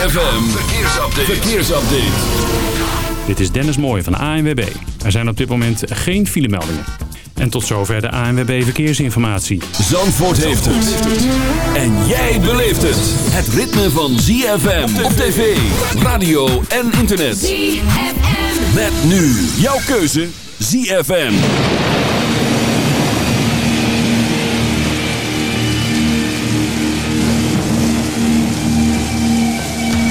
ZFM, verkeersupdate. verkeersupdate. Dit is Dennis Mooij van ANWB. Er zijn op dit moment geen filemeldingen. En tot zover de ANWB Verkeersinformatie. Zandvoort heeft het. En jij beleeft het. Het ritme van ZFM op tv, radio en internet. ZFM. Met nu jouw keuze ZFM.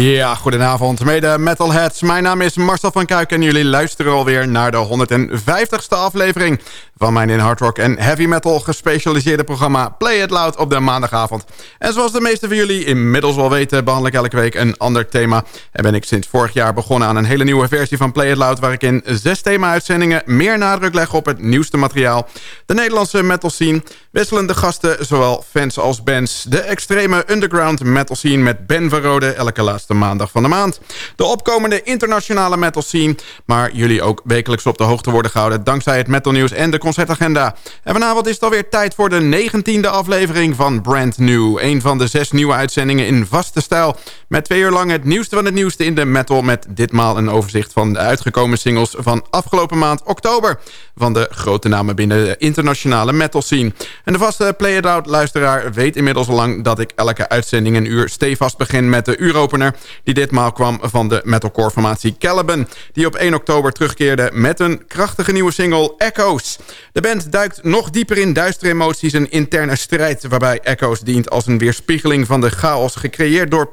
Ja, goedenavond mede metalheads. Mijn naam is Marcel van Kuik en jullie luisteren alweer naar de 150ste aflevering van mijn in hard rock en heavy metal gespecialiseerde programma Play It Loud op de maandagavond. En zoals de meeste van jullie inmiddels wel weten behandel ik elke week een ander thema. En ben ik sinds vorig jaar begonnen aan een hele nieuwe versie van Play It Loud waar ik in zes thema-uitzendingen meer nadruk leg op het nieuwste materiaal. De Nederlandse metal scene, wisselende gasten, zowel fans als bands, de extreme underground metal scene met Ben Verrode elke laatste maandag van de maand. De opkomende internationale metal scene. Maar jullie ook wekelijks op de hoogte worden gehouden... dankzij het metalnieuws en de concertagenda. En vanavond is het alweer tijd voor de negentiende aflevering van Brand New. Een van de zes nieuwe uitzendingen in vaste stijl. Met twee uur lang het nieuwste van het nieuwste in de metal... met ditmaal een overzicht van de uitgekomen singles van afgelopen maand oktober. Van de grote namen binnen de internationale metal scene. En de vaste Play It Out luisteraar weet inmiddels al lang... dat ik elke uitzending een uur stevast begin met de uuropener die ditmaal kwam van de metalcore formatie Caliban... die op 1 oktober terugkeerde met een krachtige nieuwe single Echoes. De band duikt nog dieper in duistere emoties en interne strijd... waarbij Echoes dient als een weerspiegeling van de chaos... gecreëerd door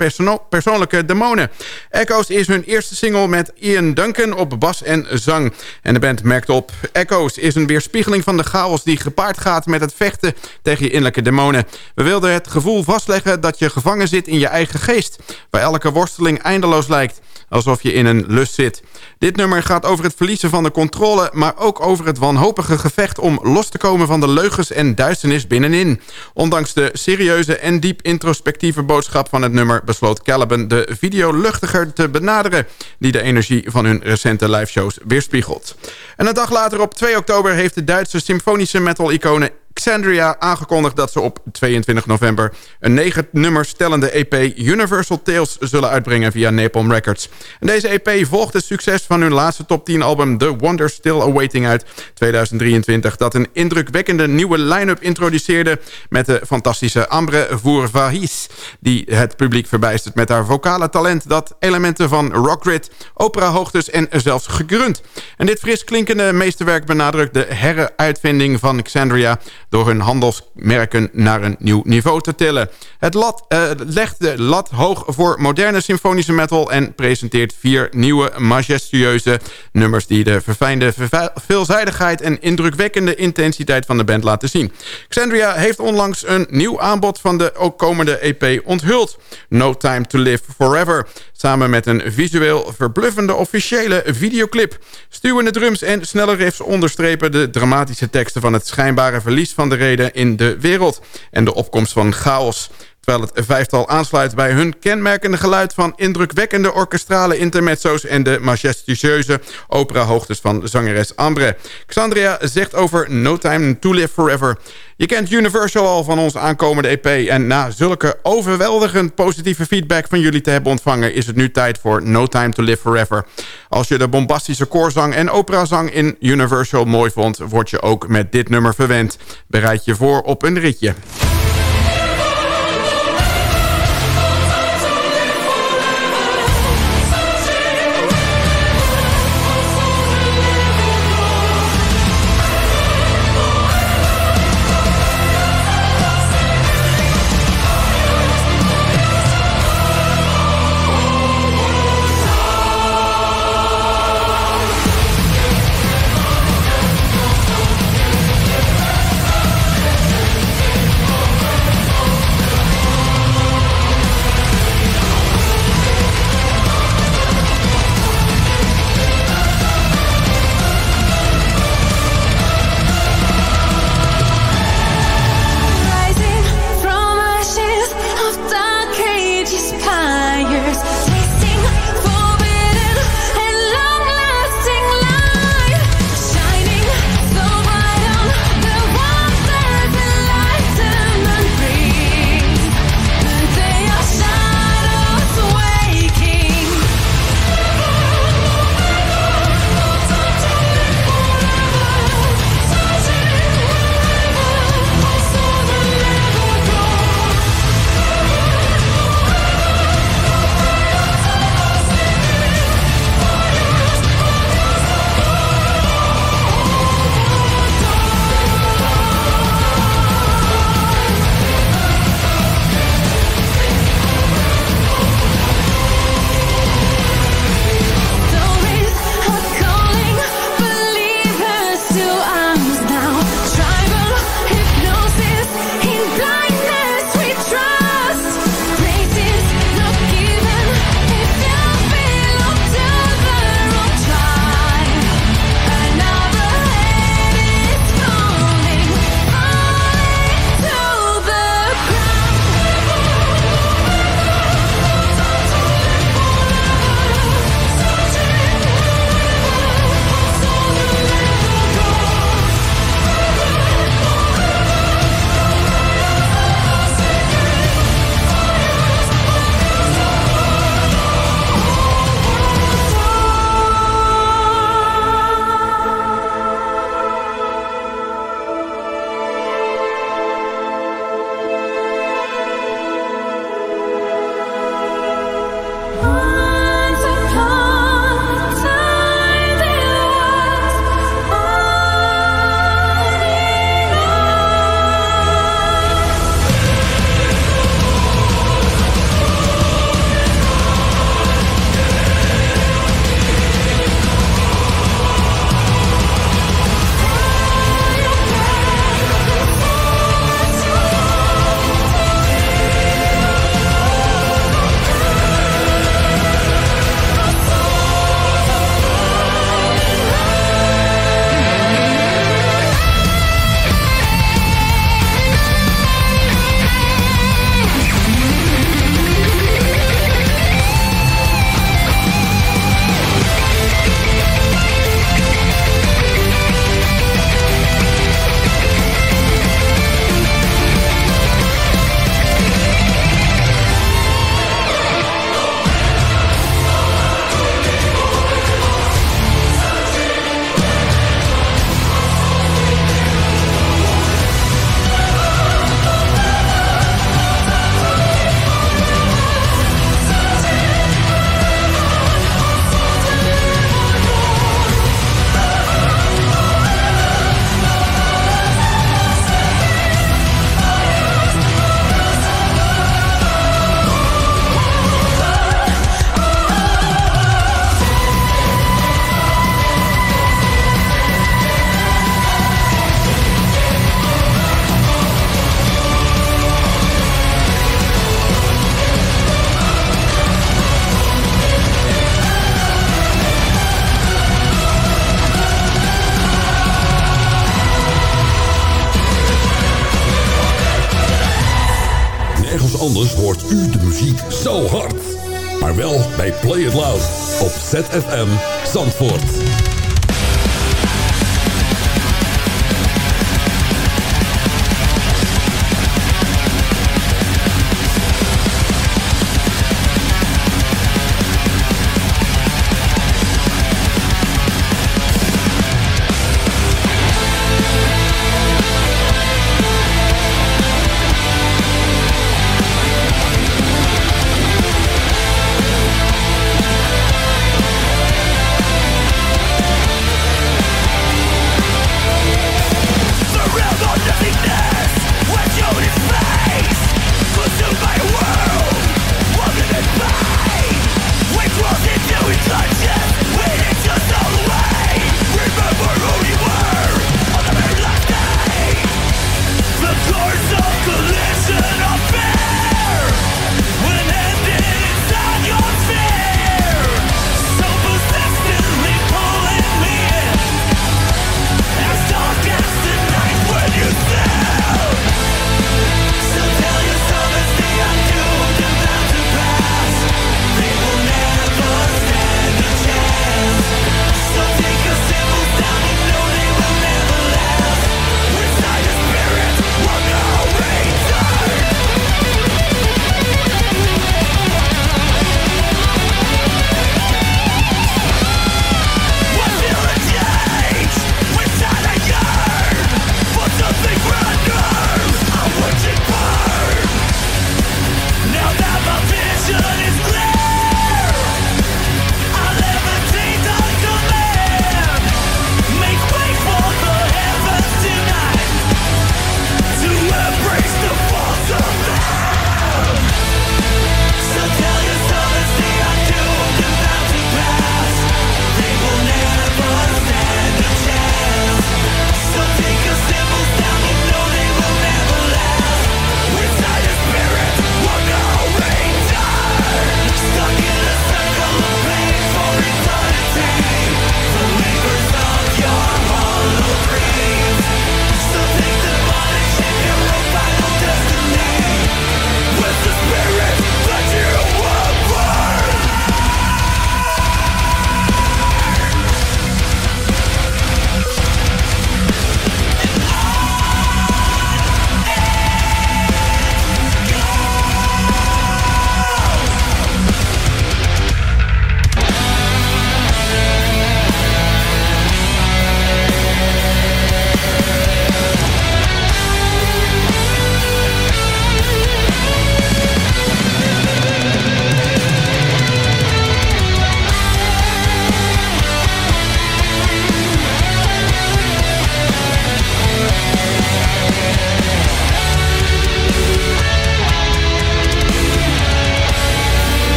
persoonlijke demonen. Echoes is hun eerste single met Ian Duncan op bas en zang. En de band merkt op... Echoes is een weerspiegeling van de chaos die gepaard gaat... met het vechten tegen je innerlijke demonen. We wilden het gevoel vastleggen dat je gevangen zit in je eigen geest... waar elke worsteling eindeloos lijkt. Alsof je in een lust zit. Dit nummer gaat over het verliezen van de controle... maar ook over het wanhopige gevecht om los te komen van de leugens en duisternis binnenin. Ondanks de serieuze en diep introspectieve boodschap van het nummer... besloot Caliban de video luchtiger te benaderen... die de energie van hun recente liveshows weerspiegelt. En een dag later op 2 oktober heeft de Duitse symfonische metal-icone Xandria aangekondigd dat ze op 22 november... een negen nummers stellende EP Universal Tales zullen uitbrengen via Napalm Records. Deze EP volgt het succes van hun laatste top 10 album The Wonder Still Awaiting uit 2023... dat een indrukwekkende nieuwe line-up introduceerde... met de fantastische Ambre Vourvahis... die het publiek verbijstert met haar vocale talent... dat elementen van rockgrid, opera-hoogtes en zelfs gegrunt. En dit fris klinkende meesterwerk benadrukt de heruitvinding van Xandria door hun handelsmerken naar een nieuw niveau te tillen. Het lat, uh, legt de lat hoog voor moderne symfonische metal... en presenteert vier nieuwe majestueuze nummers... die de verfijnde veelzijdigheid en indrukwekkende intensiteit van de band laten zien. Xandria heeft onlangs een nieuw aanbod van de ook komende EP onthuld. No Time to Live Forever. Samen met een visueel verbluffende officiële videoclip. Stuwende drums en snelle riffs onderstrepen de dramatische teksten van het schijnbare verlies van de reden in de wereld en de opkomst van chaos terwijl het vijftal aansluit bij hun kenmerkende geluid van indrukwekkende orkestrale intermezzo's en de majestueuze opera-hoogtes van zangeres Ambre. Xandria zegt over No Time to Live Forever. Je kent Universal al van ons aankomende EP en na zulke overweldigend positieve feedback van jullie te hebben ontvangen is het nu tijd voor No Time to Live Forever. Als je de bombastische koorzang en operazang in Universal mooi vond, word je ook met dit nummer verwend. Bereid je voor op een ritje.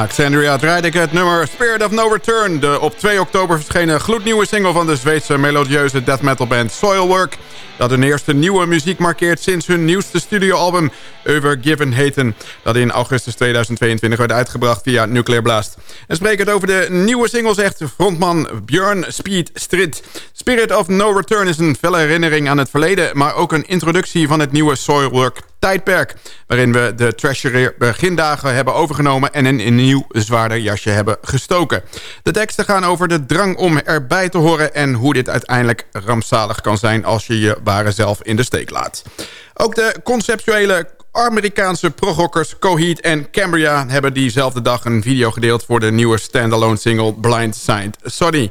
Alexandria draaide ik het nummer Spirit of No Return... de op 2 oktober verschenen gloednieuwe single van de Zweedse melodieuze death metal band Soilwork... dat hun eerste nieuwe muziek markeert sinds hun nieuwste studioalbum Over Given Heten, dat in augustus 2022 werd uitgebracht via Nuclear Blast. En spreek het over de nieuwe single zegt frontman Björn Speed Strid. Spirit of No Return is een felle herinnering aan het verleden, maar ook een introductie van het nieuwe Soilwork tijdperk... waarin we de Treasury begindagen hebben overgenomen... en een nieuw zwaarder jasje hebben gestoken. De teksten gaan over de drang om erbij te horen... en hoe dit uiteindelijk rampzalig kan zijn... als je je ware zelf in de steek laat. Ook de conceptuele Amerikaanse progrockers Coheed en Cambria hebben diezelfde dag een video gedeeld voor de nieuwe standalone single Blind Side Sorry.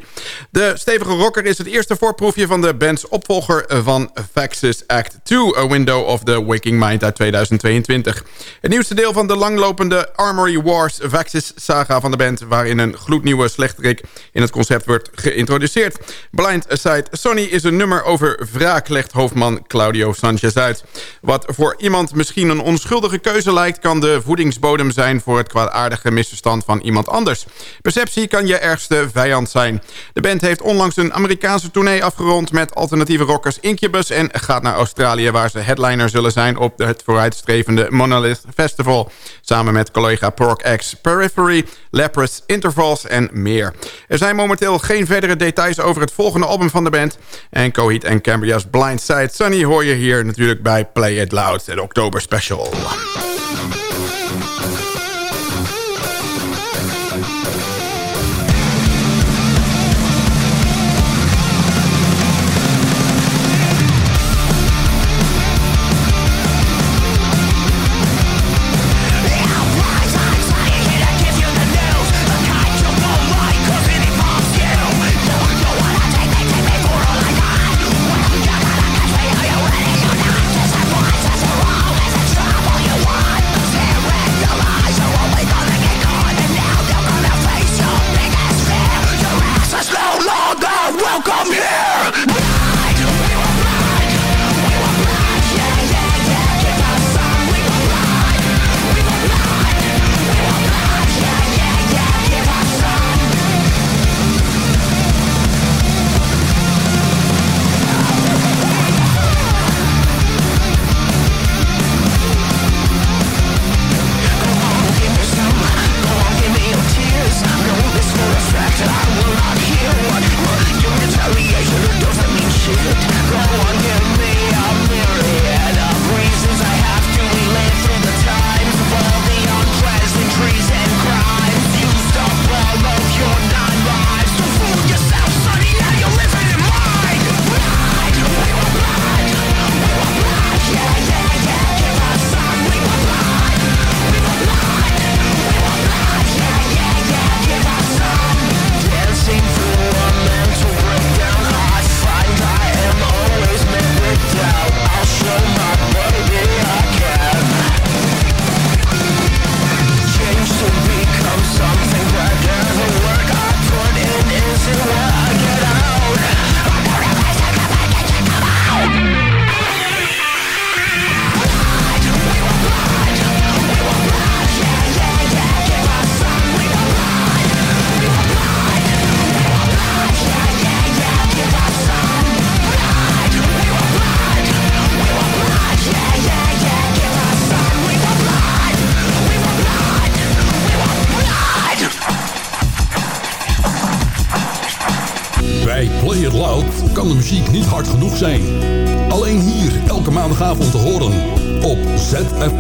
De stevige rocker is het eerste voorproefje van de bands opvolger van Faxis Act 2, A Window of the Waking Mind uit 2022. Het nieuwste deel van de langlopende Armory Wars Faxis saga van de band, waarin een gloednieuwe slechterik in het concept wordt geïntroduceerd. Blind Side Sonny is een nummer over wraak, legt hoofdman Claudio Sanchez uit. Wat voor iemand misschien een onschuldige keuze lijkt... kan de voedingsbodem zijn voor het kwaadaardige misverstand van iemand anders. Perceptie kan je ergste vijand zijn. De band heeft onlangs een Amerikaanse tournee afgerond... met alternatieve rockers Incubus en gaat naar Australië... waar ze headliner zullen zijn op het vooruitstrevende Monolith Festival... samen met collega Pork X, Periphery, Leprous, Intervals en meer. Er zijn momenteel geen verdere details over het volgende album van de band... en Coheed en Cambria's Blind Side Sunny hoor je hier natuurlijk bij Play It Loud, het oktober special. Special. of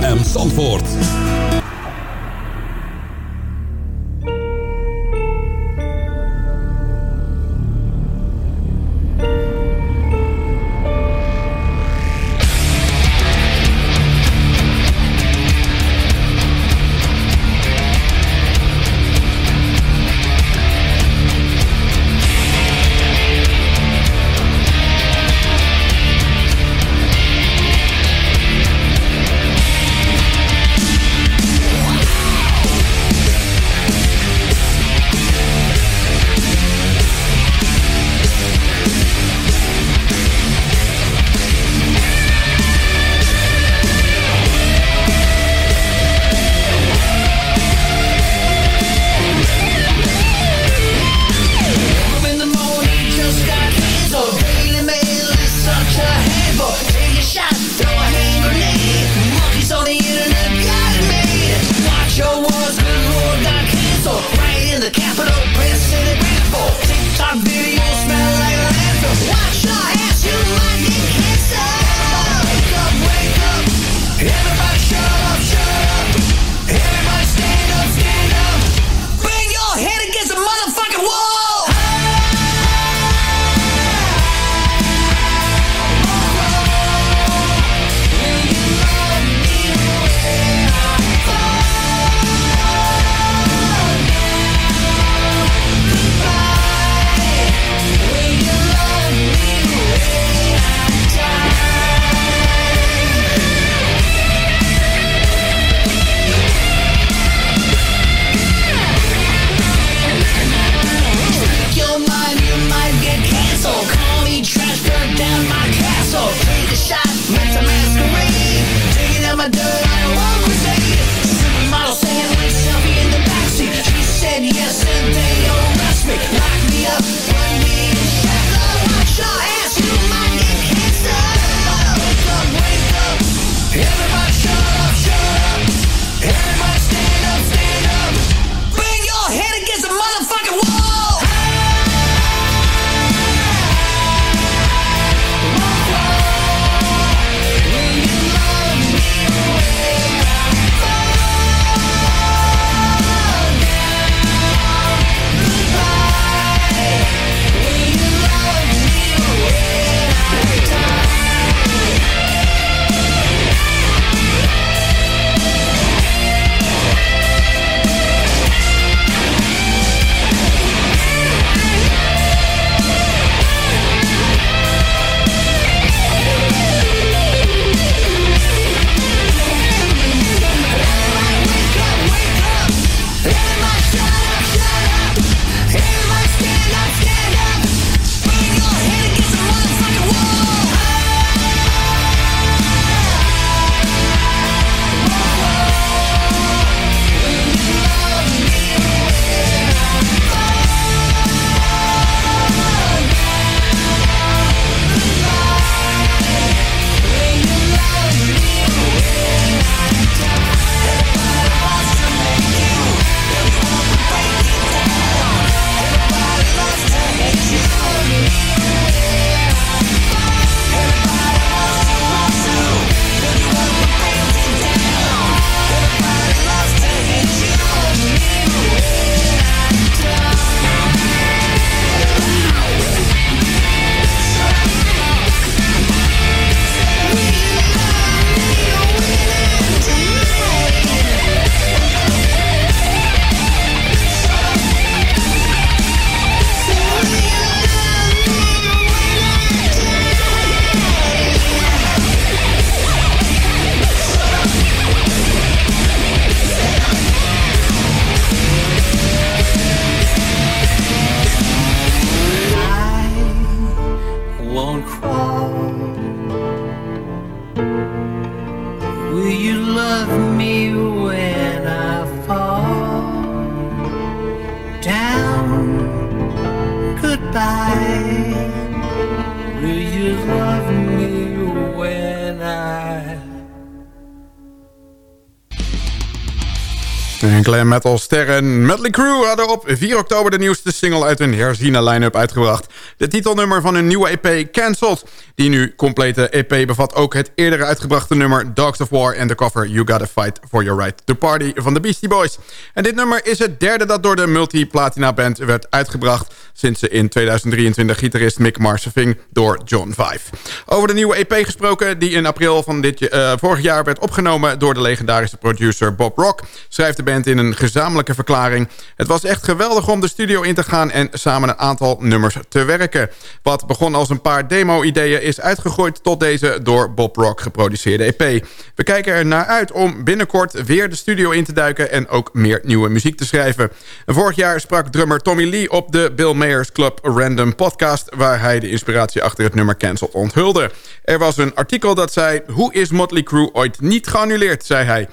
En glam metal sterren Medley Crew hadden op 4 oktober de nieuwste single uit hun herziene line-up uitgebracht. De titelnummer van hun nieuwe EP Cancelled. Die nu complete EP bevat ook het eerder uitgebrachte nummer Dogs of War en de cover You Gotta Fight For Your Right To Party van de Beastie Boys. En dit nummer is het derde dat door de multi-platina band werd uitgebracht sinds ze in 2023 gitarist Mick Mars ving door John Five. Over de nieuwe EP gesproken die in april van dit, uh, vorig jaar werd opgenomen door de legendarische producer Bob Rock, schrijft de band in een gezamenlijke verklaring. Het was echt geweldig om de studio in te gaan en samen een aantal nummers te werken. Wat begon als een paar demo-ideeën is uitgegooid tot deze door Bob Rock geproduceerde EP. We kijken er naar uit om binnenkort weer de studio in te duiken en ook meer nieuwe muziek te schrijven. Vorig jaar sprak drummer Tommy Lee op de Bill Mayers Club Random podcast... waar hij de inspiratie achter het nummer Cancel onthulde. Er was een artikel dat zei... Hoe is Motley Crue ooit niet geannuleerd, zei hij.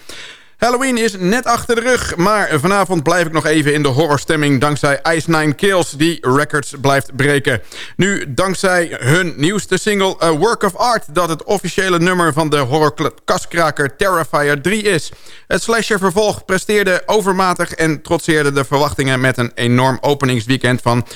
Halloween is net achter de rug, maar vanavond blijf ik nog even in de horrorstemming... dankzij Ice Nine Kills, die records blijft breken. Nu dankzij hun nieuwste single A Work of Art... dat het officiële nummer van de horrorkaskraker Terrifier 3 is. Het slasher-vervolg presteerde overmatig en trotseerde de verwachtingen... met een enorm openingsweekend van 18,3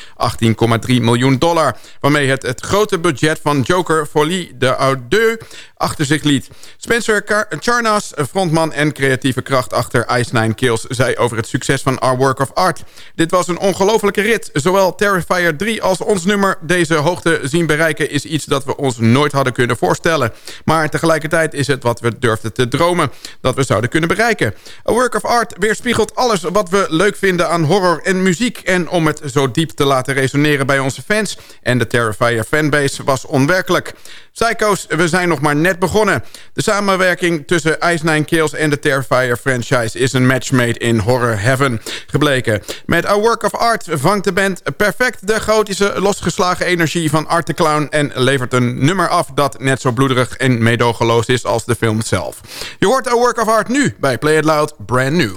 miljoen dollar... waarmee het het grote budget van Joker Folie de Audieu achter zich liet. Spencer Charnas, frontman en kracht achter Ice Nine Kills... zei over het succes van Our Work of Art. Dit was een ongelofelijke rit. Zowel Terrifier 3 als ons nummer deze hoogte zien bereiken... is iets dat we ons nooit hadden kunnen voorstellen. Maar tegelijkertijd is het wat we durfden te dromen... dat we zouden kunnen bereiken. A Work of Art weerspiegelt alles wat we leuk vinden aan horror en muziek... en om het zo diep te laten resoneren bij onze fans... en de Terrifier fanbase was onwerkelijk. Psycho's, we zijn nog maar net begonnen. De samenwerking tussen Ice Nine Kills en de Terrifier franchise... is een match made in horror heaven gebleken. Met A Work of Art vangt de band perfect de gotische losgeslagen energie van Art the Clown... en levert een nummer af dat net zo bloederig en meedogenloos is als de film zelf. Je hoort A Work of Art nu bij Play It Loud, brand new.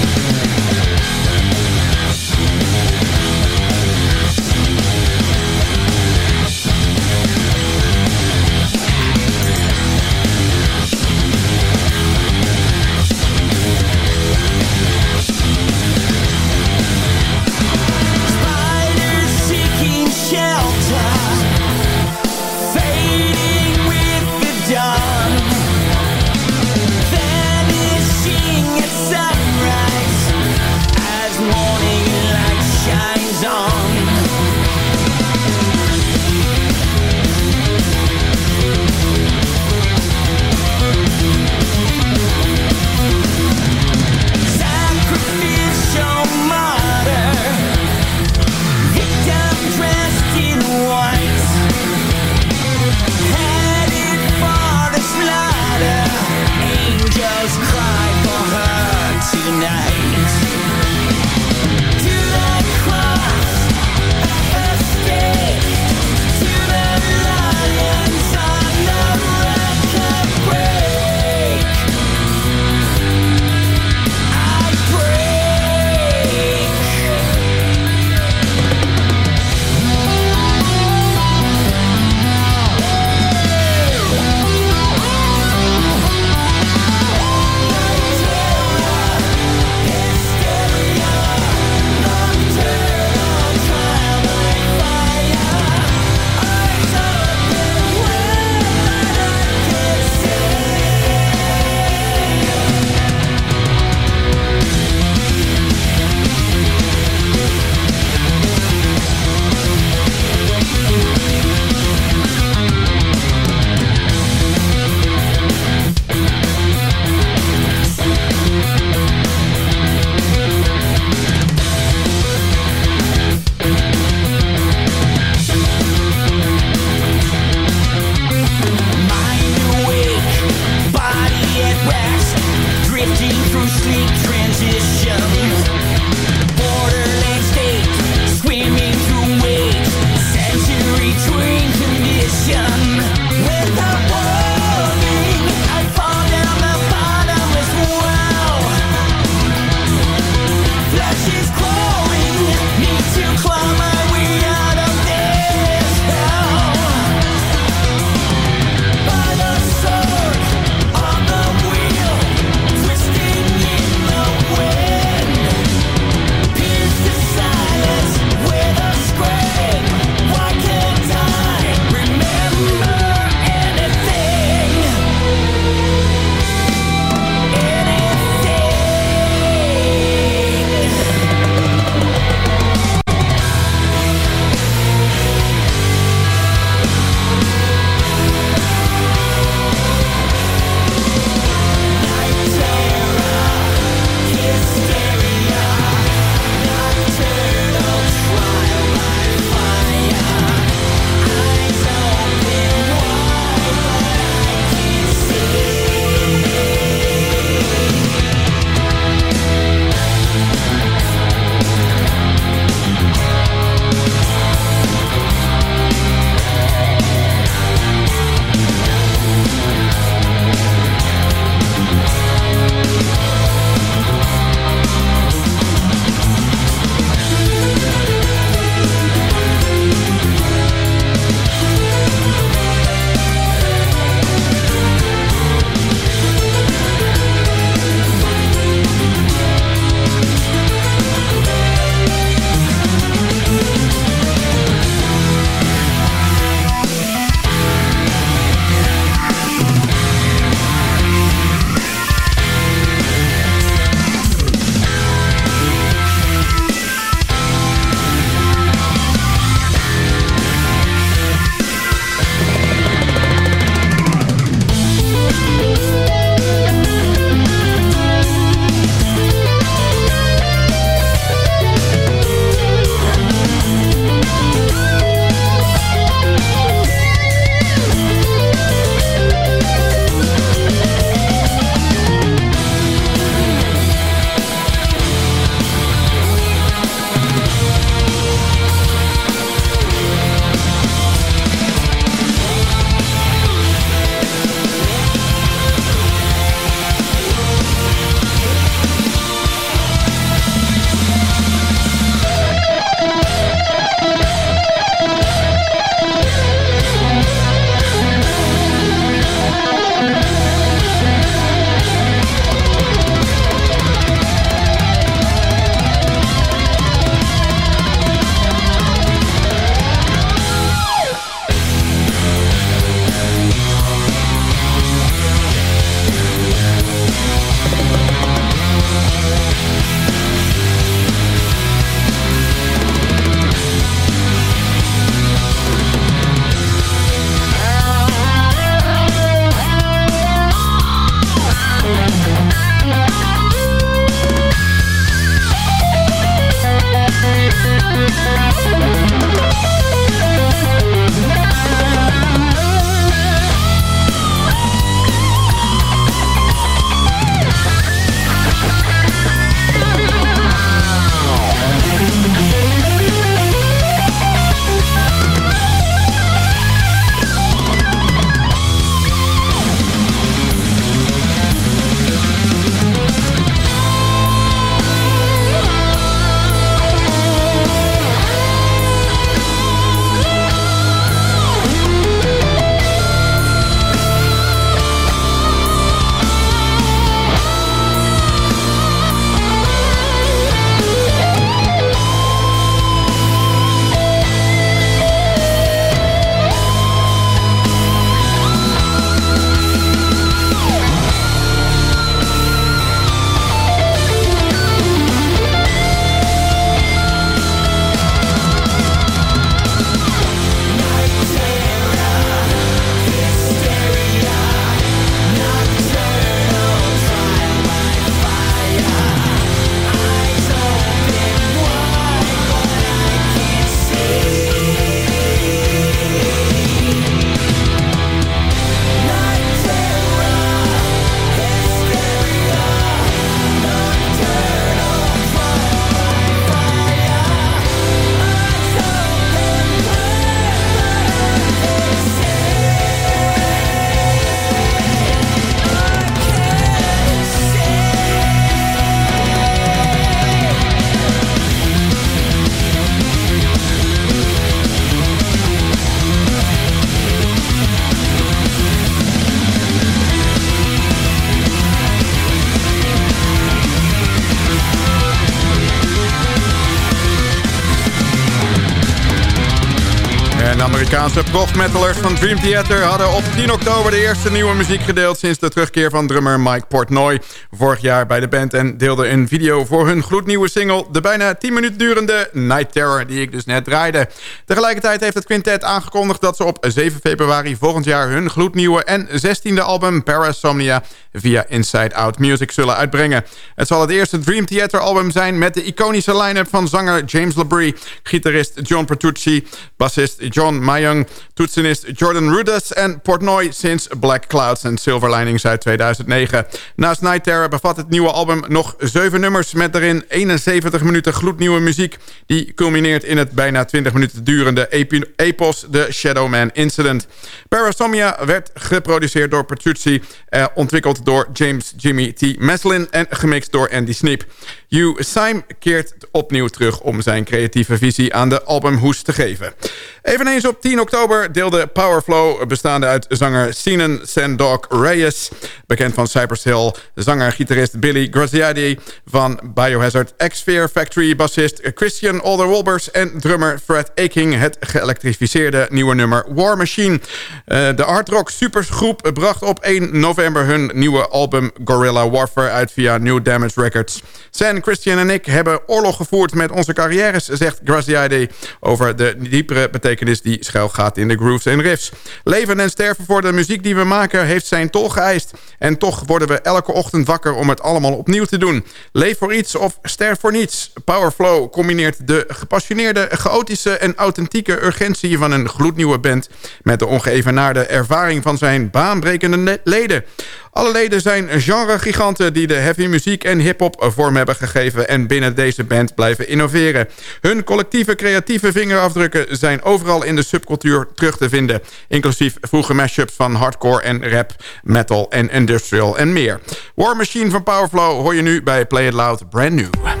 Amerikaanse prog metalers van Dream Theater hadden op 10 oktober de eerste nieuwe muziek gedeeld sinds de terugkeer van drummer Mike Portnoy vorig jaar bij de band en deelde een video voor hun gloednieuwe single, de bijna 10 minuten durende Night Terror, die ik dus net draaide. Tegelijkertijd heeft het quintet aangekondigd dat ze op 7 februari volgend jaar hun gloednieuwe en 16e album Parasomnia via Inside Out Music zullen uitbrengen. Het zal het eerste Dream Theater album zijn met de iconische line-up van zanger James LaBrie, gitarist John Petrucci, bassist John Mayung, toetsenist Jordan Rudess en Portnoy sinds Black Clouds en Silver Linings uit 2009. Naast Night Terror bevat het nieuwe album nog 7 nummers met daarin 71 minuten gloednieuwe muziek die culmineert in het bijna 20 minuten durende epos The Shadowman Incident. Parasomnia werd geproduceerd door Petrucci, eh, ontwikkeld door James Jimmy T. Meslin en gemixt door Andy Sneap. Hugh Syme keert opnieuw terug om zijn creatieve visie aan de albumhoes te geven. Eveneens op 10 oktober deelde Powerflow, bestaande uit zanger Sinan Sandok Reyes... bekend van Cypress Hill, zanger-gitarist Billy Graziadi... van Biohazard X-Fear Factory, bassist Christian Older-Wolbers... en drummer Fred Aking het geëlektrificeerde nieuwe nummer War Machine. Uh, de hardrock supergroep bracht op 1 november hun nieuwe album Gorilla Warfare uit via New Damage Records. San, Christian en ik hebben oorlog gevoerd met onze carrières, zegt Graziadi over de diepere betekenis die schuil gaat in de grooves en riffs. Leven en sterven voor de muziek die we maken heeft zijn tol geëist. En toch worden we elke ochtend wakker om het allemaal opnieuw te doen. Leef voor iets of sterf voor niets. Powerflow combineert de gepassioneerde, chaotische en authentieke urgentie van een gloednieuwe band... met de ongeëvenaarde ervaring van zijn baanbrekende leden. Alle leden zijn genre-giganten die de heavy muziek en hip-hop vorm hebben gegeven... en binnen deze band blijven innoveren. Hun collectieve creatieve vingerafdrukken zijn overal in de subcultuur terug te vinden. Inclusief vroege mashups van hardcore en rap, metal en industrial en meer. War Machine van Powerflow hoor je nu bij Play It Loud Brand New.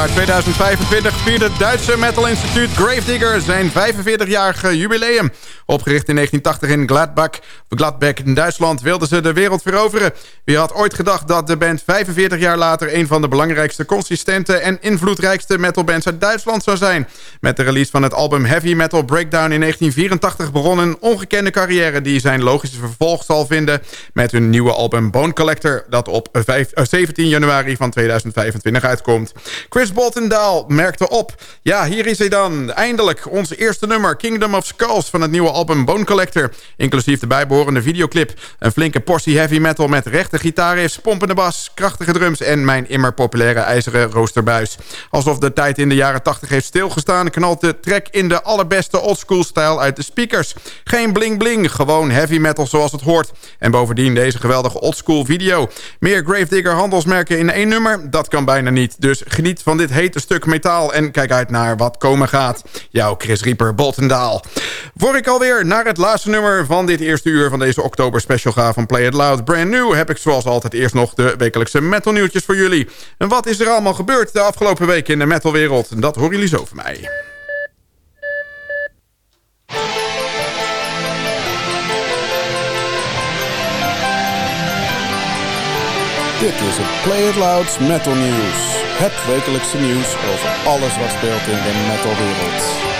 Jaar 2025 vierde het Duitse Metal Instituut Gravedigger zijn 45-jarige jubileum. Opgericht in 1980 in Gladbach, Gladbeck in Duitsland wilden ze de wereld veroveren. Wie had ooit gedacht dat de band 45 jaar later... een van de belangrijkste, consistente en invloedrijkste metalbands uit Duitsland zou zijn. Met de release van het album Heavy Metal Breakdown in 1984 begon een ongekende carrière... die zijn logische vervolg zal vinden met hun nieuwe album Bone Collector... dat op 17 eh, januari van 2025 uitkomt. Chris Boltendaal merkte op. Ja, hier is hij dan. Eindelijk ons eerste nummer Kingdom of Skulls van het nieuwe album Bone Collector. Inclusief de bijbehorende videoclip. Een flinke portie heavy metal met rechte gitaarriffs, pompende bas, krachtige drums... en mijn immer populaire ijzeren roosterbuis. Alsof de tijd in de jaren 80 heeft stilgestaan... knalt de track in de allerbeste oldschool stijl uit de speakers. Geen bling bling, gewoon heavy metal zoals het hoort. En bovendien deze geweldige oldschool video. Meer Gravedigger handelsmerken in één nummer, dat kan bijna niet. Dus geniet van van dit hete stuk metaal... en kijk uit naar wat komen gaat. Jouw Chris Rieper Boltendaal. Voor ik alweer naar het laatste nummer van dit eerste uur... van deze oktober special ga van Play It Loud Brand New... heb ik zoals altijd eerst nog de wekelijkse metal nieuwtjes voor jullie. En wat is er allemaal gebeurd de afgelopen weken in de metalwereld? Dat horen jullie zo van mij. Dit is het Play It Louds Metal News. Het wekelijkse nieuws over alles wat speelt in de metalwereld.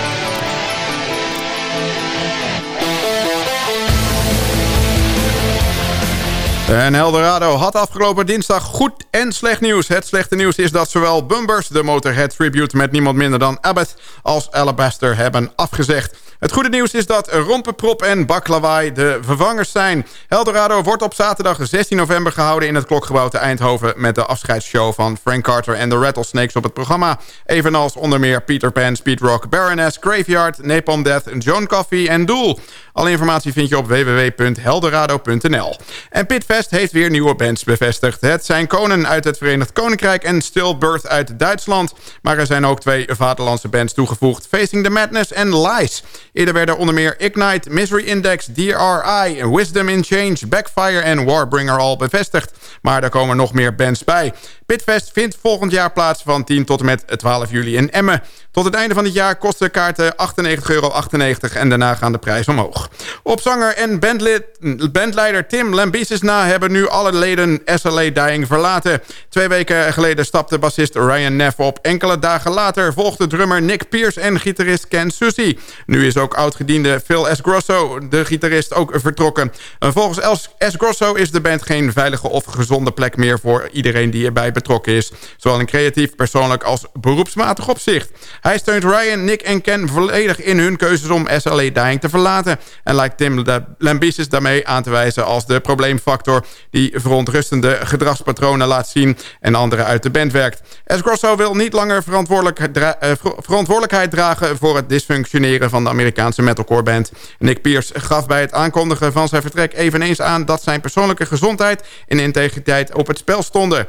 En Eldorado had afgelopen dinsdag goed en slecht nieuws. Het slechte nieuws is dat zowel Bumbers, de Motorhead tribute met niemand minder dan Abbott... als Alabaster hebben afgezegd. Het goede nieuws is dat Rompeprop en Baklawai de vervangers zijn. Eldorado wordt op zaterdag 16 november gehouden in het Klokgebouw te Eindhoven... met de afscheidsshow van Frank Carter en de Rattlesnakes op het programma. Evenals onder meer Peter Pan, Speedrock, Baroness, Graveyard, Napalm Death, John Coffee en Doel. Alle informatie vind je op www.heldorado.nl. En Pitfest heeft weer nieuwe bands bevestigd. Het zijn Konen uit het Verenigd Koninkrijk en Stillbirth uit Duitsland. Maar er zijn ook twee vaderlandse bands toegevoegd. Facing the Madness en Lies. Eerder werden onder meer Ignite, Misery Index, DRI, Wisdom in Change, Backfire en Warbringer al bevestigd. Maar er komen nog meer bands bij. Pitfest vindt volgend jaar plaats van 10 tot en met 12 juli in Emmen. Tot het einde van het jaar kosten kaarten 98,98 euro en daarna gaan de prijs omhoog. Opzanger en bandlid, bandleider Tim Lambesis na hebben nu alle leden SLA Dying verlaten. Twee weken geleden stapte bassist Ryan Neff op. Enkele dagen later volgden drummer Nick Pierce en gitarist Ken Susie. Nu is ook oudgediende Phil S. Grosso, de gitarist, ook vertrokken. Volgens S. Grosso is de band geen veilige of gezonde plek meer voor iedereen die erbij is. Zowel in creatief, persoonlijk als beroepsmatig opzicht. Hij steunt Ryan, Nick en Ken volledig in hun keuzes om SLA Dying te verlaten. En lijkt Tim Lambesis daarmee aan te wijzen als de probleemfactor... die verontrustende gedragspatronen laat zien en anderen uit de band werkt. S. Grosso wil niet langer uh, verantwoordelijkheid dragen... voor het dysfunctioneren van de Amerikaanse metalcore band. Nick Pierce gaf bij het aankondigen van zijn vertrek eveneens aan... dat zijn persoonlijke gezondheid en integriteit op het spel stonden.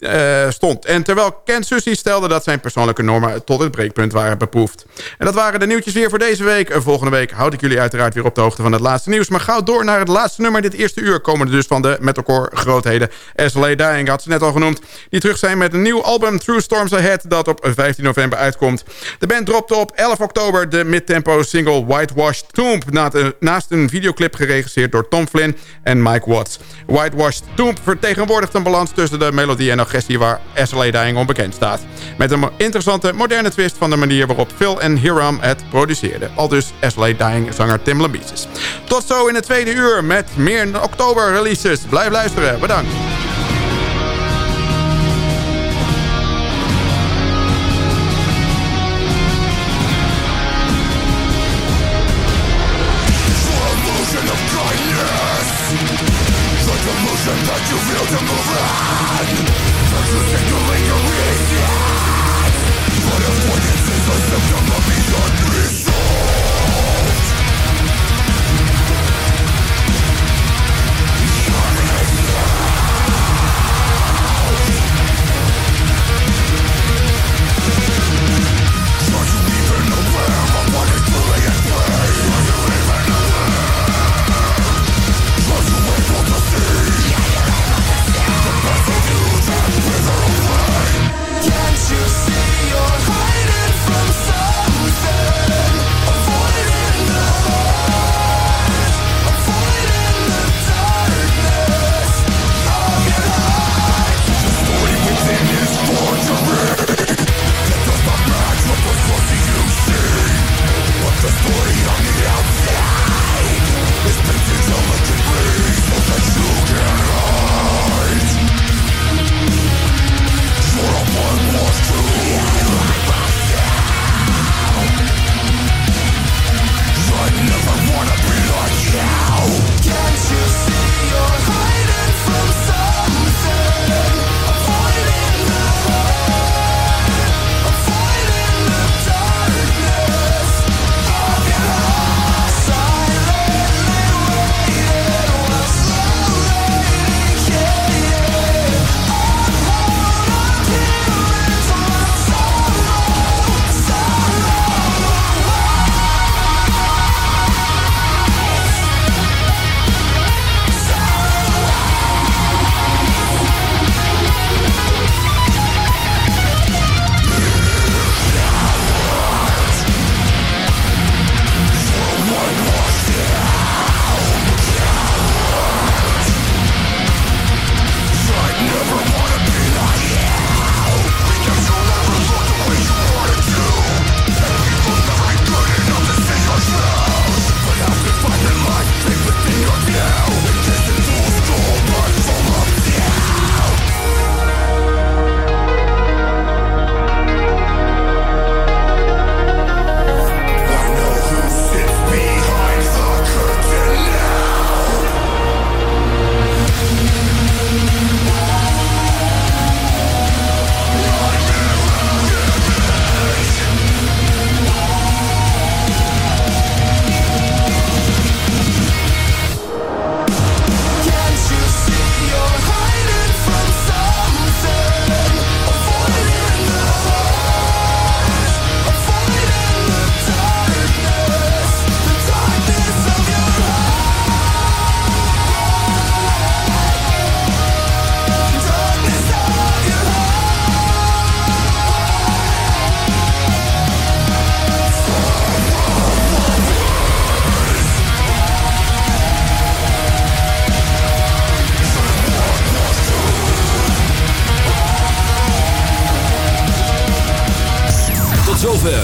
Uh, stond. En terwijl Ken Susie stelde dat zijn persoonlijke normen tot het breekpunt waren beproefd. En dat waren de nieuwtjes weer voor deze week. Volgende week houd ik jullie uiteraard weer op de hoogte van het laatste nieuws. Maar gauw door naar het laatste nummer dit eerste uur. Komen dus van de metalcore grootheden. SLA Dying had ze net al genoemd. Die terug zijn met een nieuw album True Storms Ahead. Dat op 15 november uitkomt. De band dropte op 11 oktober de midtempo single Whitewashed Tomb. Naast een videoclip geregisseerd door Tom Flynn en Mike Watts. Whitewashed Tomb vertegenwoordigt een balans tussen de melodie en agressie waar SLA Dying onbekend staat. Met een interessante moderne twist van de manier waarop Phil en Hiram het produceerden. Al dus SLA Dying zanger Tim Lambesis. Tot zo in het tweede uur met meer oktober releases. Blijf luisteren. Bedankt.